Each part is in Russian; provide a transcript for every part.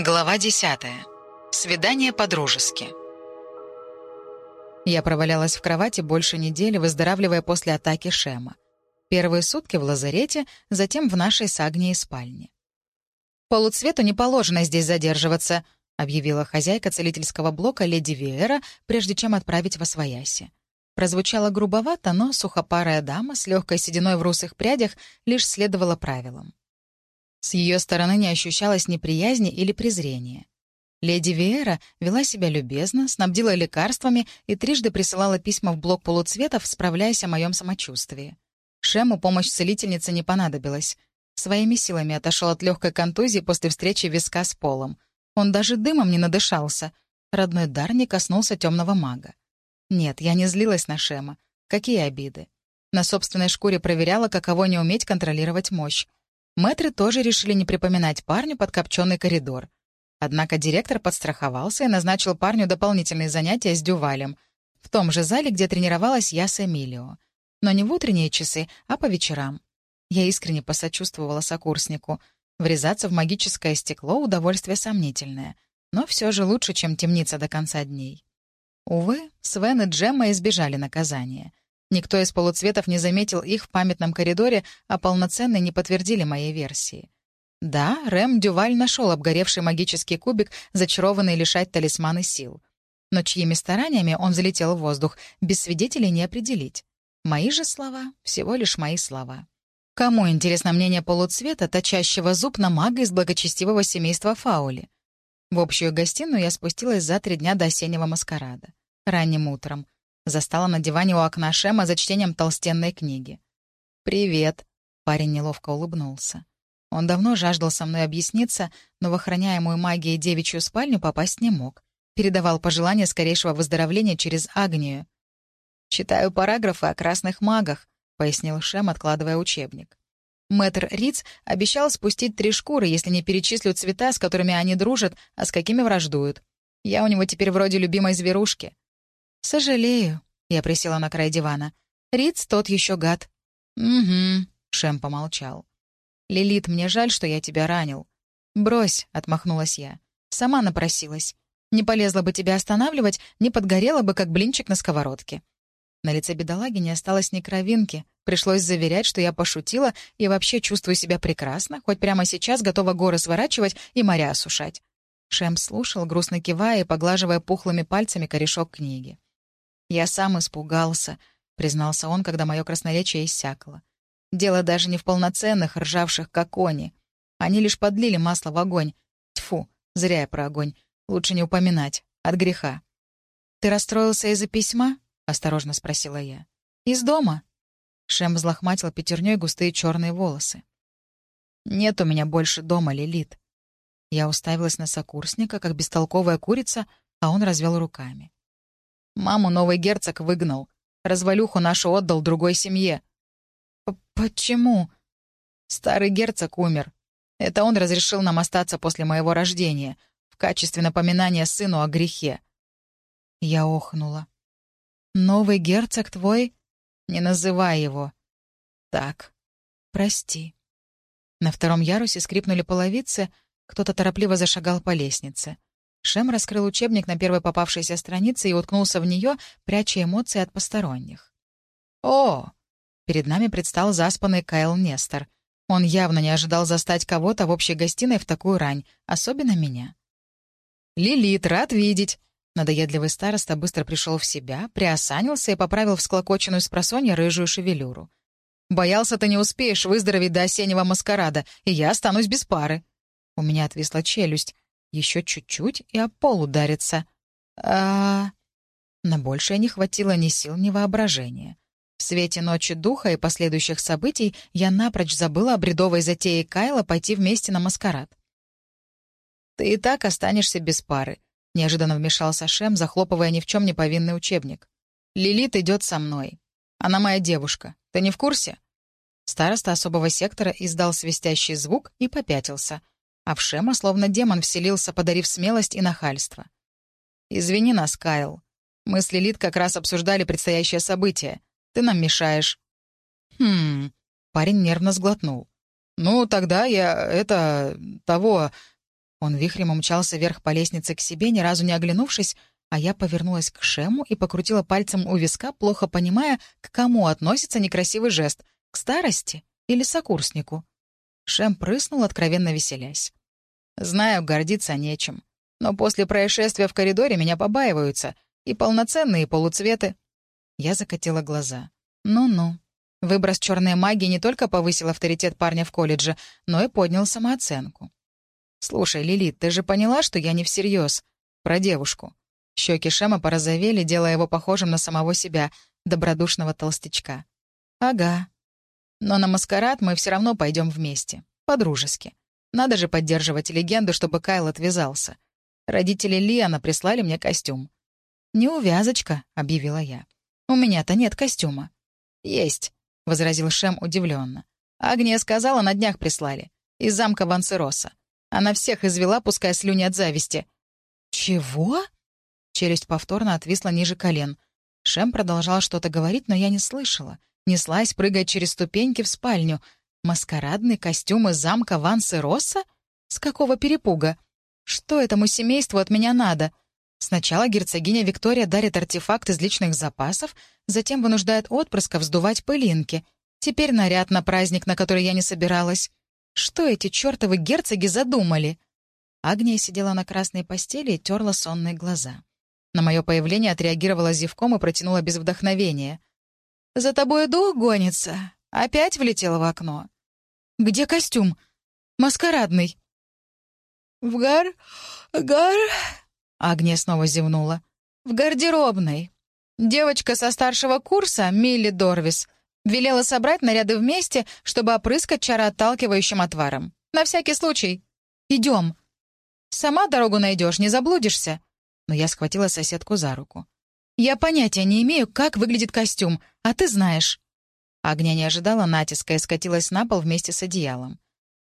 Глава 10. Свидание по-дружески. Я провалялась в кровати больше недели, выздоравливая после атаки Шема. Первые сутки в лазарете, затем в нашей с Агнией спальне. «Полуцвету не положено здесь задерживаться», — объявила хозяйка целительского блока леди Виэра, прежде чем отправить во свояси. Прозвучало грубовато, но сухопарая дама с легкой сединой в русых прядях лишь следовала правилам. С ее стороны не ощущалось неприязни или презрения. Леди Виэра вела себя любезно, снабдила лекарствами и трижды присылала письма в блок полуцветов, справляясь о моем самочувствии. Шему помощь целительницы не понадобилась. Своими силами отошел от легкой контузии после встречи виска с полом. Он даже дымом не надышался. Родной дар не коснулся темного мага. Нет, я не злилась на Шема. Какие обиды. На собственной шкуре проверяла, каково не уметь контролировать мощь. Мэтры тоже решили не припоминать парню подкопченный коридор. Однако директор подстраховался и назначил парню дополнительные занятия с Дювалем, в том же зале, где тренировалась я с Эмилио. Но не в утренние часы, а по вечерам. Я искренне посочувствовала сокурснику. Врезаться в магическое стекло — удовольствие сомнительное, но все же лучше, чем темниться до конца дней. Увы, Свен и Джемма избежали наказания — Никто из полуцветов не заметил их в памятном коридоре, а полноценные не подтвердили моей версии. Да, Рэм Дюваль нашел обгоревший магический кубик, зачарованный лишать талисманы сил. Но чьими стараниями он залетел в воздух, без свидетелей не определить. Мои же слова — всего лишь мои слова. Кому интересно мнение полуцвета, точащего зуб на мага из благочестивого семейства Фаули? В общую гостиную я спустилась за три дня до осеннего маскарада. Ранним утром — Застала на диване у окна Шема за чтением толстенной книги. «Привет», — парень неловко улыбнулся. Он давно жаждал со мной объясниться, но в охраняемую магией девичью спальню попасть не мог. Передавал пожелания скорейшего выздоровления через Агнию. «Читаю параграфы о красных магах», — пояснил Шем, откладывая учебник. Мэтр Риц обещал спустить три шкуры, если не перечислю цвета, с которыми они дружат, а с какими враждуют. Я у него теперь вроде любимой зверушки. «Сожалею», — я присела на край дивана. «Риц тот еще гад». «Угу», — Шем помолчал. «Лилит, мне жаль, что я тебя ранил». «Брось», — отмахнулась я. «Сама напросилась. Не полезла бы тебя останавливать, не подгорела бы, как блинчик на сковородке». На лице бедолаги не осталось ни кровинки. Пришлось заверять, что я пошутила и вообще чувствую себя прекрасно, хоть прямо сейчас готова горы сворачивать и моря осушать. Шем слушал, грустно кивая и поглаживая пухлыми пальцами корешок книги. «Я сам испугался», — признался он, когда мое красноречие иссякло. «Дело даже не в полноценных, ржавших, как они. Они лишь подлили масло в огонь. Тьфу, зря я про огонь. Лучше не упоминать. От греха». «Ты расстроился из-за письма?» — осторожно спросила я. «Из дома?» Шем взлохматил пятерней густые черные волосы. «Нет у меня больше дома, Лилит». Я уставилась на сокурсника, как бестолковая курица, а он развел руками. Маму новый герцог выгнал. Развалюху нашу отдал другой семье. «Почему?» Старый герцог умер. Это он разрешил нам остаться после моего рождения, в качестве напоминания сыну о грехе. Я охнула. «Новый герцог твой?» «Не называй его». «Так, прости». На втором ярусе скрипнули половицы, кто-то торопливо зашагал по лестнице. Шем раскрыл учебник на первой попавшейся странице и уткнулся в нее, пряча эмоции от посторонних. «О!» Перед нами предстал заспанный Кайл Нестор. Он явно не ожидал застать кого-то в общей гостиной в такую рань, особенно меня. «Лилит, рад видеть!» Надоедливый староста быстро пришел в себя, приосанился и поправил всклокоченную с просонья рыжую шевелюру. «Боялся, ты не успеешь выздороветь до осеннего маскарада, и я останусь без пары». У меня отвисла челюсть. Еще чуть-чуть, и о пол ударится. А... На большее не хватило ни сил, ни воображения. В свете ночи духа и последующих событий я напрочь забыла о бредовой затее Кайла пойти вместе на маскарад. «Ты и так останешься без пары», — неожиданно вмешался Шем, захлопывая ни в чем не повинный учебник. «Лилит идет со мной. Она моя девушка. Ты не в курсе?» Староста особого сектора издал свистящий звук и попятился — а в Шема словно демон вселился, подарив смелость и нахальство. «Извини нас, Кайл. Мы с Лилит как раз обсуждали предстоящее событие. Ты нам мешаешь». «Хм...» — парень нервно сглотнул. «Ну, тогда я... это... того... Он вихрем умчался вверх по лестнице к себе, ни разу не оглянувшись, а я повернулась к Шему и покрутила пальцем у виска, плохо понимая, к кому относится некрасивый жест — к старости или сокурснику. Шем прыснул, откровенно веселясь. «Знаю, гордиться нечем. Но после происшествия в коридоре меня побаиваются. И полноценные полуцветы». Я закатила глаза. «Ну-ну». Выброс черной магии не только повысил авторитет парня в колледже, но и поднял самооценку. «Слушай, Лилит, ты же поняла, что я не всерьез? Про девушку». Щеки Шема порозовели, делая его похожим на самого себя, добродушного толстячка. «Ага. Но на маскарад мы все равно пойдем вместе. По-дружески. Надо же поддерживать легенду, чтобы Кайл отвязался. Родители Лиана прислали мне костюм. «Неувязочка», — объявила я. «У меня-то нет костюма». «Есть», — возразил Шем удивленно. «Агния сказала, на днях прислали. Из замка Вансероса. Она всех извела, пуская слюни от зависти». «Чего?» Челюсть повторно отвисла ниже колен. Шем продолжал что-то говорить, но я не слышала. Неслась, прыгая через ступеньки в спальню. Маскарадный костюм из замка Вансероса? С какого перепуга? Что этому семейству от меня надо? Сначала герцогиня Виктория дарит артефакт из личных запасов, затем вынуждает отпрыска вздувать пылинки. Теперь наряд на праздник, на который я не собиралась. Что эти чертовы герцоги задумали? Агния сидела на красной постели и терла сонные глаза. На мое появление отреагировала зевком и протянула без вдохновения. «За тобой дух гонится. Опять влетела в окно. Где костюм? Маскарадный». «В гар... гар...» Агния снова зевнула. «В гардеробной. Девочка со старшего курса, Милли Дорвис, велела собрать наряды вместе, чтобы опрыскать чароотталкивающим отваром. На всякий случай. Идем. Сама дорогу найдешь, не заблудишься». Но я схватила соседку за руку. «Я понятия не имею, как выглядит костюм, а ты знаешь». Агния не ожидала натиска и скатилась на пол вместе с одеялом.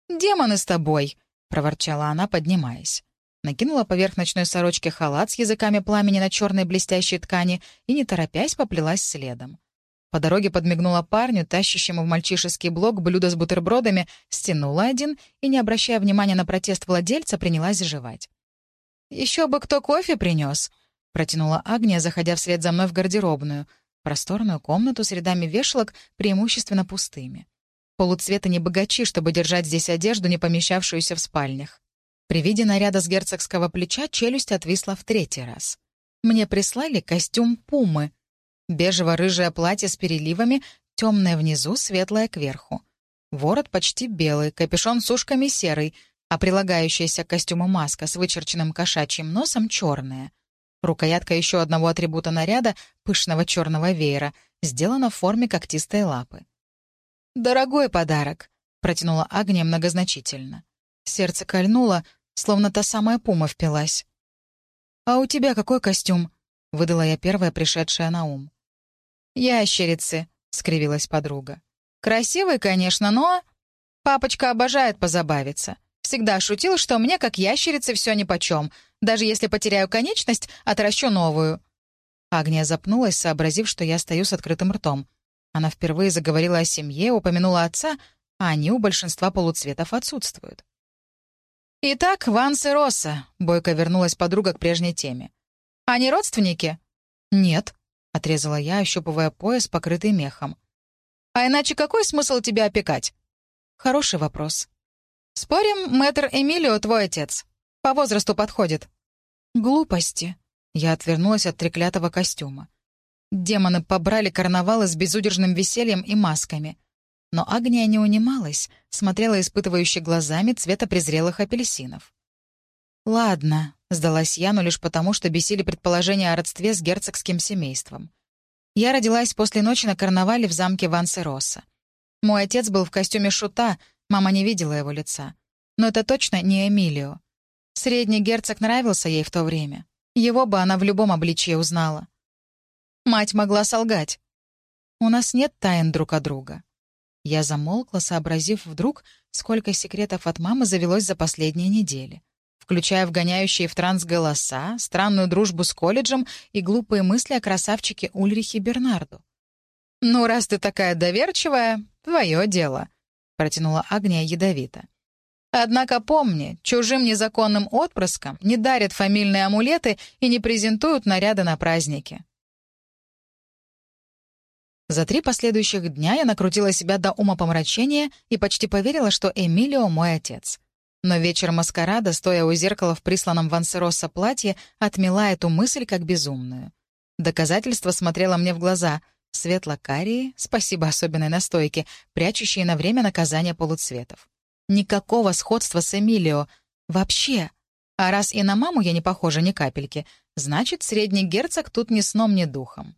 «Демоны с тобой!» — проворчала она, поднимаясь накинула поверх ночной сорочки халат с языками пламени на черной блестящей ткани и, не торопясь, поплелась следом. По дороге подмигнула парню, тащащему в мальчишеский блок блюдо с бутербродами, стянула один и, не обращая внимания на протест владельца, принялась жевать. «Еще бы кто кофе принес!» — протянула Агния, заходя вслед за мной в гардеробную, просторную комнату с рядами вешалок, преимущественно пустыми. Полуцвета не богачи, чтобы держать здесь одежду, не помещавшуюся в спальнях. При виде наряда с герцогского плеча челюсть отвисла в третий раз. Мне прислали костюм пумы. Бежево-рыжее платье с переливами, темное внизу, светлое кверху. Ворот почти белый, капюшон с ушками серый, а прилагающаяся к костюму маска с вычерченным кошачьим носом черная. Рукоятка еще одного атрибута наряда, пышного черного веера, сделана в форме когтистой лапы. «Дорогой подарок», — протянула Агния многозначительно. Сердце кольнуло, словно та самая пума впилась. «А у тебя какой костюм?» — выдала я первая, пришедшая на ум. «Ящерицы», — скривилась подруга. «Красивый, конечно, но...» «Папочка обожает позабавиться. Всегда шутил, что мне, как ящерице, все нипочем. Даже если потеряю конечность, отращу новую». Агния запнулась, сообразив, что я стою с открытым ртом. Она впервые заговорила о семье, упомянула отца, а они у большинства полуцветов отсутствуют. «Итак, Ванс и Росса», — бойко вернулась подруга к прежней теме. «Они родственники?» «Нет», — отрезала я, ощупывая пояс, покрытый мехом. «А иначе какой смысл тебя опекать?» «Хороший вопрос». «Спорим, мэтр Эмилио твой отец. По возрасту подходит». «Глупости». Я отвернулась от треклятого костюма. Демоны побрали карнавалы с безудержным весельем и масками — но Агния не унималась, смотрела испытывающе глазами цвета презрелых апельсинов. «Ладно», — сдалась я, но лишь потому, что бесили предположения о родстве с герцогским семейством. Я родилась после ночи на карнавале в замке Вансероса. Мой отец был в костюме шута, мама не видела его лица. Но это точно не Эмилио. Средний герцог нравился ей в то время. Его бы она в любом обличье узнала. Мать могла солгать. У нас нет тайн друг от друга. Я замолкла, сообразив вдруг, сколько секретов от мамы завелось за последние недели, включая вгоняющие в транс голоса, странную дружбу с колледжем и глупые мысли о красавчике Ульрихе Бернарду. «Ну, раз ты такая доверчивая, твое дело», — протянула Агния ядовито. Однако помни, чужим незаконным отпрыскам не дарят фамильные амулеты и не презентуют наряды на праздники. За три последующих дня я накрутила себя до умопомрачения и почти поверила, что Эмилио — мой отец. Но вечер маскарада, стоя у зеркала в присланном Вансероса платье, отмела эту мысль как безумную. Доказательство смотрело мне в глаза. Светло-карие, спасибо особенной настойке, прячущие на время наказания полуцветов. Никакого сходства с Эмилио. Вообще. А раз и на маму я не похожа ни капельки, значит, средний герцог тут ни сном, ни духом.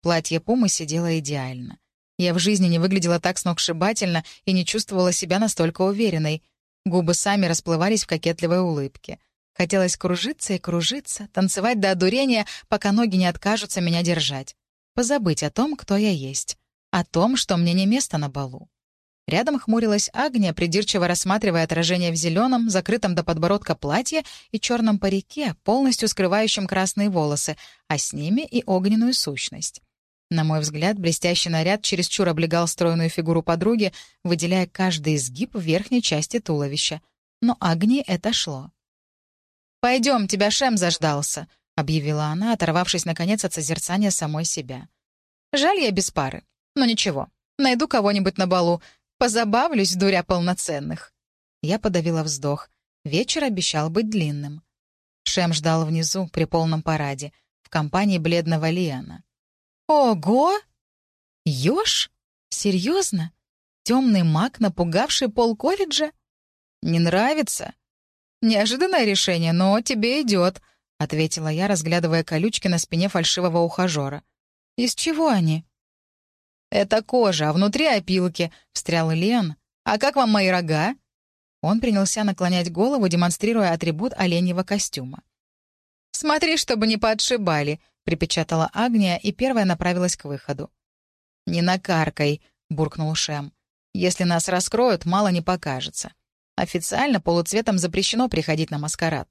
Платье Пумы сидело идеально. Я в жизни не выглядела так сногсшибательно и не чувствовала себя настолько уверенной. Губы сами расплывались в кокетливой улыбке. Хотелось кружиться и кружиться, танцевать до одурения, пока ноги не откажутся меня держать. Позабыть о том, кто я есть. О том, что мне не место на балу. Рядом хмурилась Агния, придирчиво рассматривая отражение в зеленом, закрытом до подбородка платье и черном парике, полностью скрывающем красные волосы, а с ними и огненную сущность. На мой взгляд, блестящий наряд чересчур облегал стройную фигуру подруги, выделяя каждый изгиб в верхней части туловища. Но Агнии это шло. «Пойдем, тебя Шем заждался», — объявила она, оторвавшись, наконец, от созерцания самой себя. «Жаль я без пары. Но ничего, найду кого-нибудь на балу. Позабавлюсь, дуря полноценных». Я подавила вздох. Вечер обещал быть длинным. Шем ждал внизу, при полном параде, в компании бледного Лиана. «Ого! Ёж? Серьезно? Темный маг, напугавший пол колледжа? Не нравится? Неожиданное решение, но тебе идет», — ответила я, разглядывая колючки на спине фальшивого ухажера. «Из чего они?» «Это кожа, а внутри опилки», — встрял Лен. «А как вам мои рога?» Он принялся наклонять голову, демонстрируя атрибут оленьего костюма. «Смотри, чтобы не подшибали», — припечатала Агния и первая направилась к выходу. «Не накаркай», — буркнул Шем. «Если нас раскроют, мало не покажется. Официально полуцветом запрещено приходить на маскарад».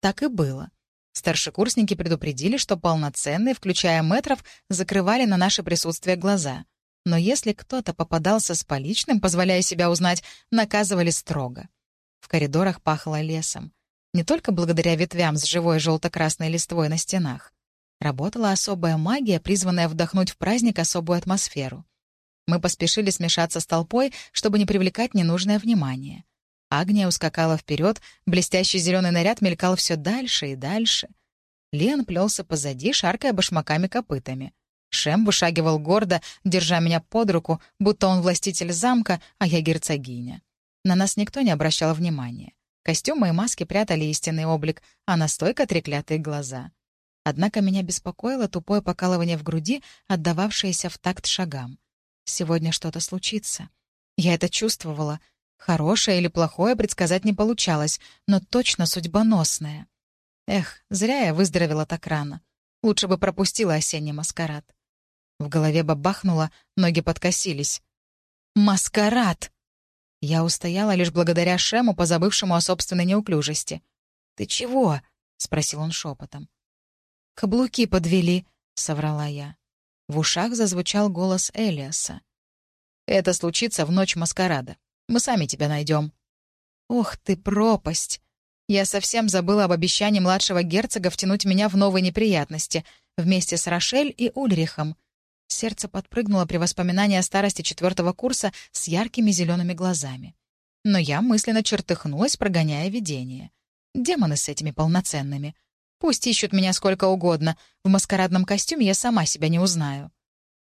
Так и было. Старшекурсники предупредили, что полноценные, включая метров, закрывали на наше присутствие глаза. Но если кто-то попадался с поличным, позволяя себя узнать, наказывали строго. В коридорах пахло лесом. Не только благодаря ветвям с живой желто-красной листвой на стенах. Работала особая магия, призванная вдохнуть в праздник особую атмосферу. Мы поспешили смешаться с толпой, чтобы не привлекать ненужное внимание. Агния ускакала вперед, блестящий зеленый наряд мелькал все дальше и дальше. Лен плелся позади, шаркая башмаками-копытами. Шем вышагивал гордо, держа меня под руку, будто он властитель замка, а я герцогиня. На нас никто не обращал внимания. Костюмы и маски прятали истинный облик, а настойка — треклятые глаза. Однако меня беспокоило тупое покалывание в груди, отдававшееся в такт шагам. Сегодня что-то случится. Я это чувствовала — Хорошее или плохое предсказать не получалось, но точно судьбоносное. Эх, зря я выздоровела так рано. Лучше бы пропустила осенний маскарад. В голове бабахнуло, ноги подкосились. «Маскарад!» Я устояла лишь благодаря Шему, позабывшему о собственной неуклюжести. «Ты чего?» — спросил он шепотом. «Каблуки подвели», — соврала я. В ушах зазвучал голос Элиаса. «Это случится в ночь маскарада. Мы сами тебя найдем». «Ох ты, пропасть!» Я совсем забыла об обещании младшего герцога втянуть меня в новые неприятности вместе с Рошель и Ульрихом. Сердце подпрыгнуло при воспоминании о старости четвертого курса с яркими зелеными глазами. Но я мысленно чертыхнулась, прогоняя видение. Демоны с этими полноценными. Пусть ищут меня сколько угодно. В маскарадном костюме я сама себя не узнаю.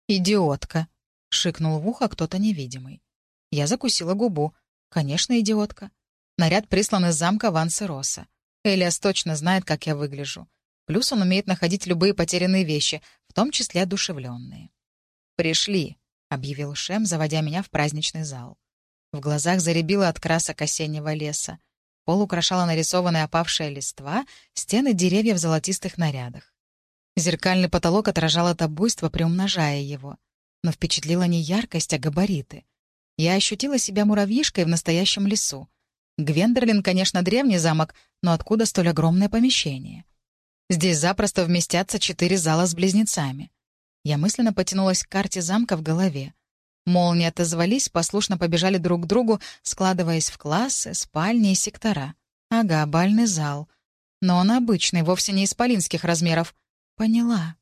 «Идиотка!» — шикнул в ухо кто-то невидимый. Я закусила губу. Конечно, идиотка. Наряд прислан из замка Вансероса. Элиас точно знает, как я выгляжу. Плюс он умеет находить любые потерянные вещи, в том числе одушевленные. «Пришли», — объявил Шем, заводя меня в праздничный зал. В глазах заребило от красок осеннего леса. Пол украшала нарисованная опавшая листва, стены деревьев в золотистых нарядах. Зеркальный потолок отражал это буйство, приумножая его. Но впечатлила не яркость, а габариты. Я ощутила себя муравьишкой в настоящем лесу. Гвендерлин, конечно, древний замок, но откуда столь огромное помещение? Здесь запросто вместятся четыре зала с близнецами. Я мысленно потянулась к карте замка в голове. Молнии отозвались, послушно побежали друг к другу, складываясь в классы, спальни и сектора. Ага, бальный зал. Но он обычный, вовсе не исполинских размеров. Поняла.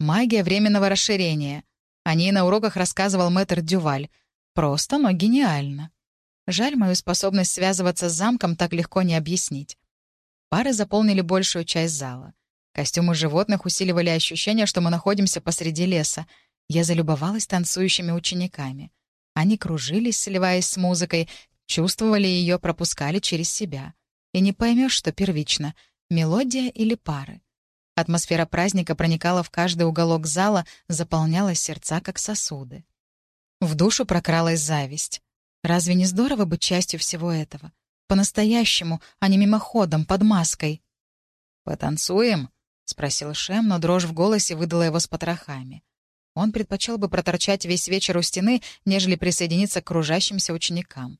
Магия временного расширения. О ней на уроках рассказывал мэтр Дюваль. Просто, но гениально. Жаль, мою способность связываться с замком так легко не объяснить. Пары заполнили большую часть зала. Костюмы животных усиливали ощущение, что мы находимся посреди леса. Я залюбовалась танцующими учениками. Они кружились, сливаясь с музыкой, чувствовали ее, пропускали через себя. И не поймешь, что первично — мелодия или пары. Атмосфера праздника проникала в каждый уголок зала, заполняла сердца, как сосуды. В душу прокралась зависть. Разве не здорово быть частью всего этого? По-настоящему, а не мимоходом, под маской. «Потанцуем?» — спросил Шем, но дрожь в голосе выдала его с потрохами. Он предпочел бы проторчать весь вечер у стены, нежели присоединиться к кружащимся ученикам.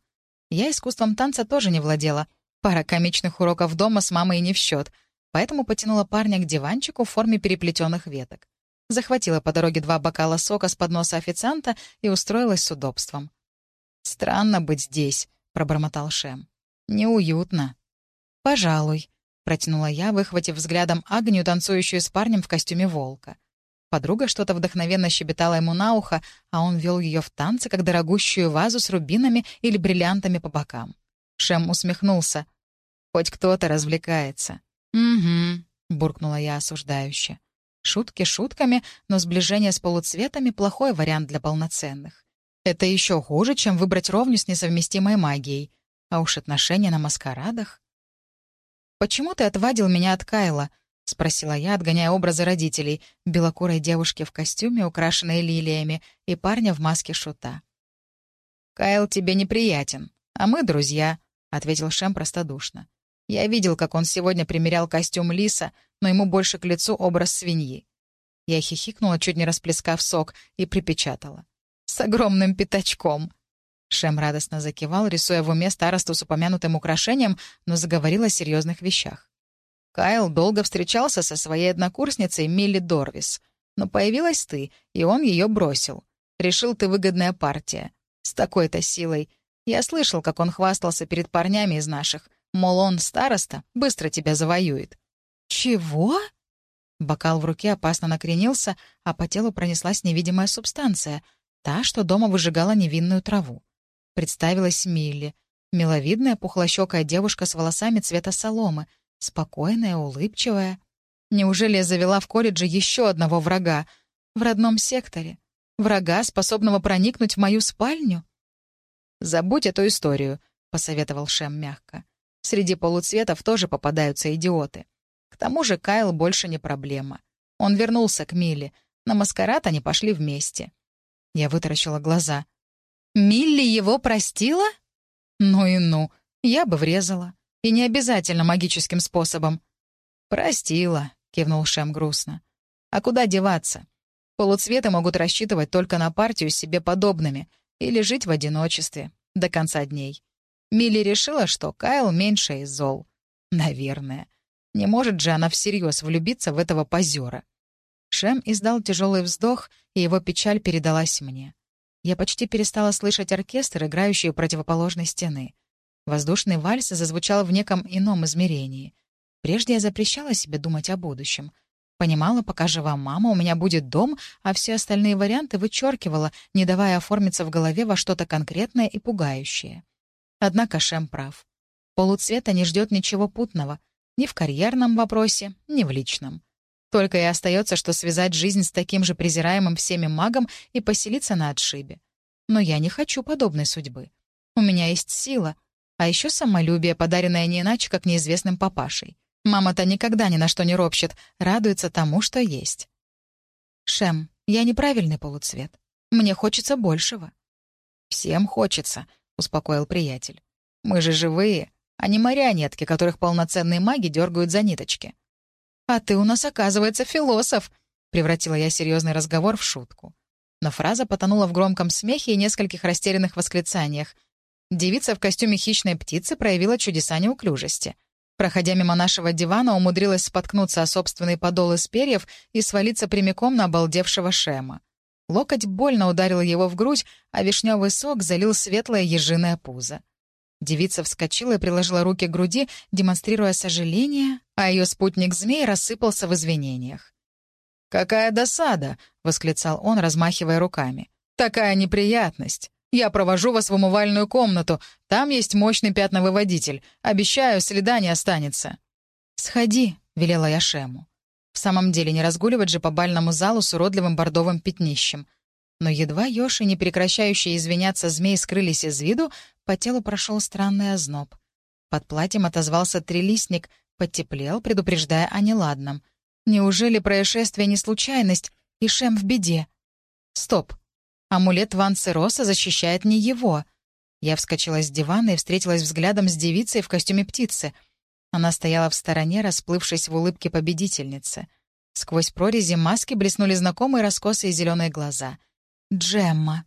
Я искусством танца тоже не владела. Пара комичных уроков дома с мамой не в счет, поэтому потянула парня к диванчику в форме переплетенных веток. Захватила по дороге два бокала сока с подноса официанта и устроилась с удобством. «Странно быть здесь», — пробормотал Шем. «Неуютно». «Пожалуй», — протянула я, выхватив взглядом Агнию, танцующую с парнем в костюме волка. Подруга что-то вдохновенно щебетала ему на ухо, а он вел ее в танцы, как дорогущую вазу с рубинами или бриллиантами по бокам. Шем усмехнулся. «Хоть кто-то развлекается». «Угу», — буркнула я осуждающе. Шутки шутками, но сближение с полуцветами — плохой вариант для полноценных. Это еще хуже, чем выбрать ровню с несовместимой магией. А уж отношения на маскарадах. «Почему ты отвадил меня от Кайла?» — спросила я, отгоняя образы родителей, белокурой девушки в костюме, украшенной лилиями, и парня в маске шута. «Кайл тебе неприятен, а мы друзья», — ответил Шем простодушно. «Я видел, как он сегодня примерял костюм лиса, но ему больше к лицу образ свиньи». Я хихикнула, чуть не расплескав сок, и припечатала. «С огромным пятачком!» Шем радостно закивал, рисуя в уме старосту с упомянутым украшением, но заговорил о серьезных вещах. Кайл долго встречался со своей однокурсницей Милли Дорвис. Но появилась ты, и он ее бросил. Решил, ты выгодная партия. С такой-то силой. Я слышал, как он хвастался перед парнями из наших. Мол, он староста, быстро тебя завоюет. «Чего?» Бокал в руке опасно накренился, а по телу пронеслась невидимая субстанция, та, что дома выжигала невинную траву. Представилась Милли. Миловидная, пухлощекая девушка с волосами цвета соломы. Спокойная, улыбчивая. Неужели я завела в колледже еще одного врага? В родном секторе? Врага, способного проникнуть в мою спальню? «Забудь эту историю», — посоветовал Шем мягко. «Среди полуцветов тоже попадаются идиоты. К тому же Кайл больше не проблема. Он вернулся к Миле. На маскарад они пошли вместе». Я вытаращила глаза — Милли его простила? Ну и ну, я бы врезала. И не обязательно магическим способом. «Простила», — кивнул Шем грустно. «А куда деваться? Полуцветы могут рассчитывать только на партию с себе подобными или жить в одиночестве до конца дней. Милли решила, что Кайл меньше из зол. Наверное. Не может же она всерьез влюбиться в этого позера. Шем издал тяжелый вздох, и его печаль передалась мне. Я почти перестала слышать оркестр, играющий у противоположной стены. Воздушный вальс зазвучал в неком ином измерении. Прежде я запрещала себе думать о будущем. Понимала, пока жива мама, у меня будет дом, а все остальные варианты вычеркивала, не давая оформиться в голове во что-то конкретное и пугающее. Однако Шем прав. Полуцвета не ждет ничего путного. Ни в карьерном вопросе, ни в личном. Только и остается, что связать жизнь с таким же презираемым всеми магом и поселиться на отшибе. Но я не хочу подобной судьбы. У меня есть сила, а еще самолюбие, подаренное не иначе, как неизвестным папашей. Мама-то никогда ни на что не ропщет, радуется тому, что есть. Шем, я неправильный полуцвет. Мне хочется большего. «Всем хочется», — успокоил приятель. «Мы же живые, а не марионетки, которых полноценные маги дергают за ниточки. «А ты у нас, оказывается, философ!» — превратила я серьезный разговор в шутку. Но фраза потонула в громком смехе и нескольких растерянных восклицаниях. Девица в костюме хищной птицы проявила чудеса неуклюжести. Проходя мимо нашего дивана, умудрилась споткнуться о собственный подол из перьев и свалиться прямиком на обалдевшего Шема. Локоть больно ударил его в грудь, а вишневый сок залил светлое ежиное пузо. Девица вскочила и приложила руки к груди, демонстрируя сожаление, а ее спутник-змей рассыпался в извинениях. «Какая досада!» — восклицал он, размахивая руками. «Такая неприятность! Я провожу вас в умывальную комнату. Там есть мощный пятновыводитель. Обещаю, следа не останется». «Сходи», — велела я Шему. В самом деле, не разгуливать же по бальному залу с уродливым бордовым пятнищем. Но едва Йоши, не прекращающие извиняться змей, скрылись из виду, по телу прошел странный озноб. Под платьем отозвался трилистник, потеплел, предупреждая о неладном. Неужели происшествие не случайность, и Шем в беде? Стоп. Амулет Ван Цероса защищает не его. Я вскочила с дивана и встретилась взглядом с девицей в костюме птицы. Она стояла в стороне, расплывшись в улыбке победительницы. Сквозь прорези маски блеснули знакомые раскосые зеленые глаза. «Джемма!»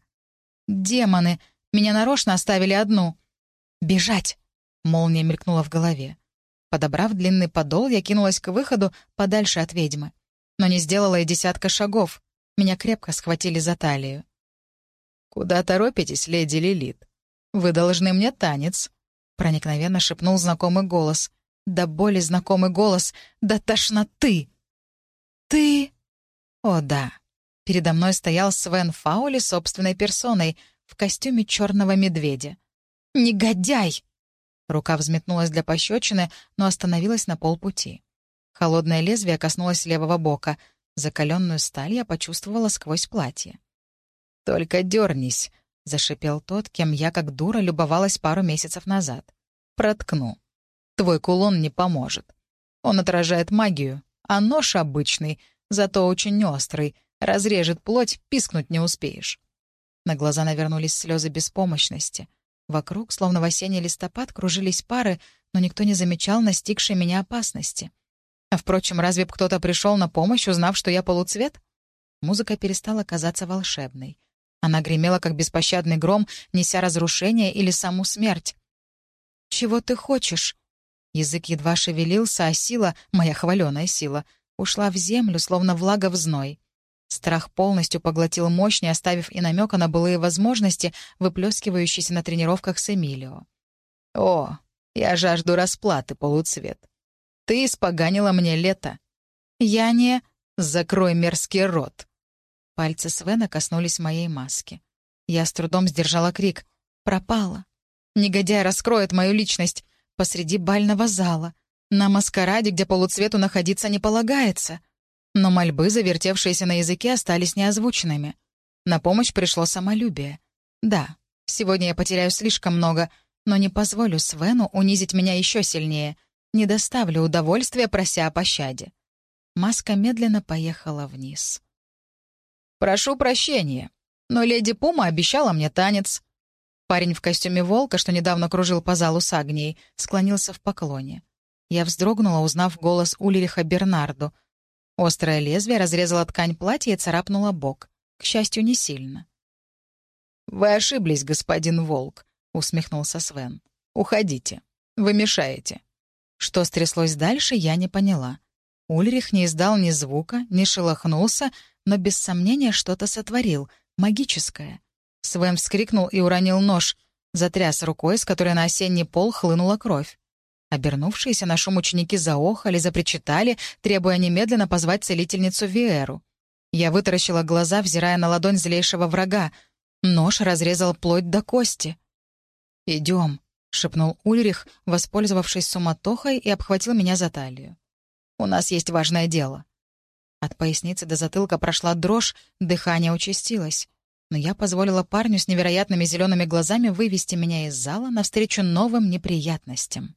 «Демоны! Меня нарочно оставили одну!» «Бежать!» — молния мелькнула в голове. Подобрав длинный подол, я кинулась к выходу подальше от ведьмы. Но не сделала и десятка шагов. Меня крепко схватили за талию. «Куда торопитесь, леди Лилит? Вы должны мне танец», — проникновенно шепнул знакомый голос. Да боли знакомый голос, да тошноты. «Ты...» О, да. Передо мной стоял Свен Фаули собственной персоной в костюме черного медведя. «Негодяй!» Рука взметнулась для пощечины, но остановилась на полпути. Холодное лезвие коснулось левого бока. Закаленную сталь я почувствовала сквозь платье. «Только дернись», — зашипел тот, кем я как дура любовалась пару месяцев назад. «Проткну. Твой кулон не поможет. Он отражает магию, а нож обычный, зато очень острый. Разрежет плоть, пискнуть не успеешь». На глаза навернулись слезы беспомощности — Вокруг, словно в осенний листопад, кружились пары, но никто не замечал настигшей меня опасности. А, впрочем, разве б кто-то пришел на помощь, узнав, что я полуцвет? Музыка перестала казаться волшебной. Она гремела, как беспощадный гром, неся разрушение или саму смерть. «Чего ты хочешь?» Язык едва шевелился, а сила, моя хваленая сила, ушла в землю, словно влага в зной. Страх полностью поглотил мощь, не оставив и намека на былые возможности, выплескивающиеся на тренировках с Эмилио. «О, я жажду расплаты, полуцвет. Ты испоганила мне лето. Я не... Закрой мерзкий рот!» Пальцы Свена коснулись моей маски. Я с трудом сдержала крик. «Пропала! Негодяй раскроет мою личность посреди бального зала, на маскараде, где полуцвету находиться не полагается!» Но мольбы, завертевшиеся на языке, остались неозвученными. На помощь пришло самолюбие. Да, сегодня я потеряю слишком много, но не позволю Свену унизить меня еще сильнее. Не доставлю удовольствия, прося о пощаде. Маска медленно поехала вниз. «Прошу прощения, но леди Пума обещала мне танец». Парень в костюме волка, что недавно кружил по залу с Агнией, склонился в поклоне. Я вздрогнула, узнав голос Ульриха Бернарду — Острое лезвие разрезало ткань платья и царапнуло бок. К счастью, не сильно. «Вы ошиблись, господин Волк», — усмехнулся Свен. «Уходите. Вы мешаете». Что стряслось дальше, я не поняла. Ульрих не издал ни звука, не шелохнулся, но без сомнения что-то сотворил, магическое. Свен вскрикнул и уронил нож, затряс рукой, с которой на осенний пол хлынула кровь. Обернувшиеся на шум ученики заохали, запричитали, требуя немедленно позвать целительницу Виэру. Я вытаращила глаза, взирая на ладонь злейшего врага. Нож разрезал плоть до кости. «Идем», — шепнул Ульрих, воспользовавшись суматохой, и обхватил меня за талию. «У нас есть важное дело». От поясницы до затылка прошла дрожь, дыхание участилось. Но я позволила парню с невероятными зелеными глазами вывести меня из зала навстречу новым неприятностям.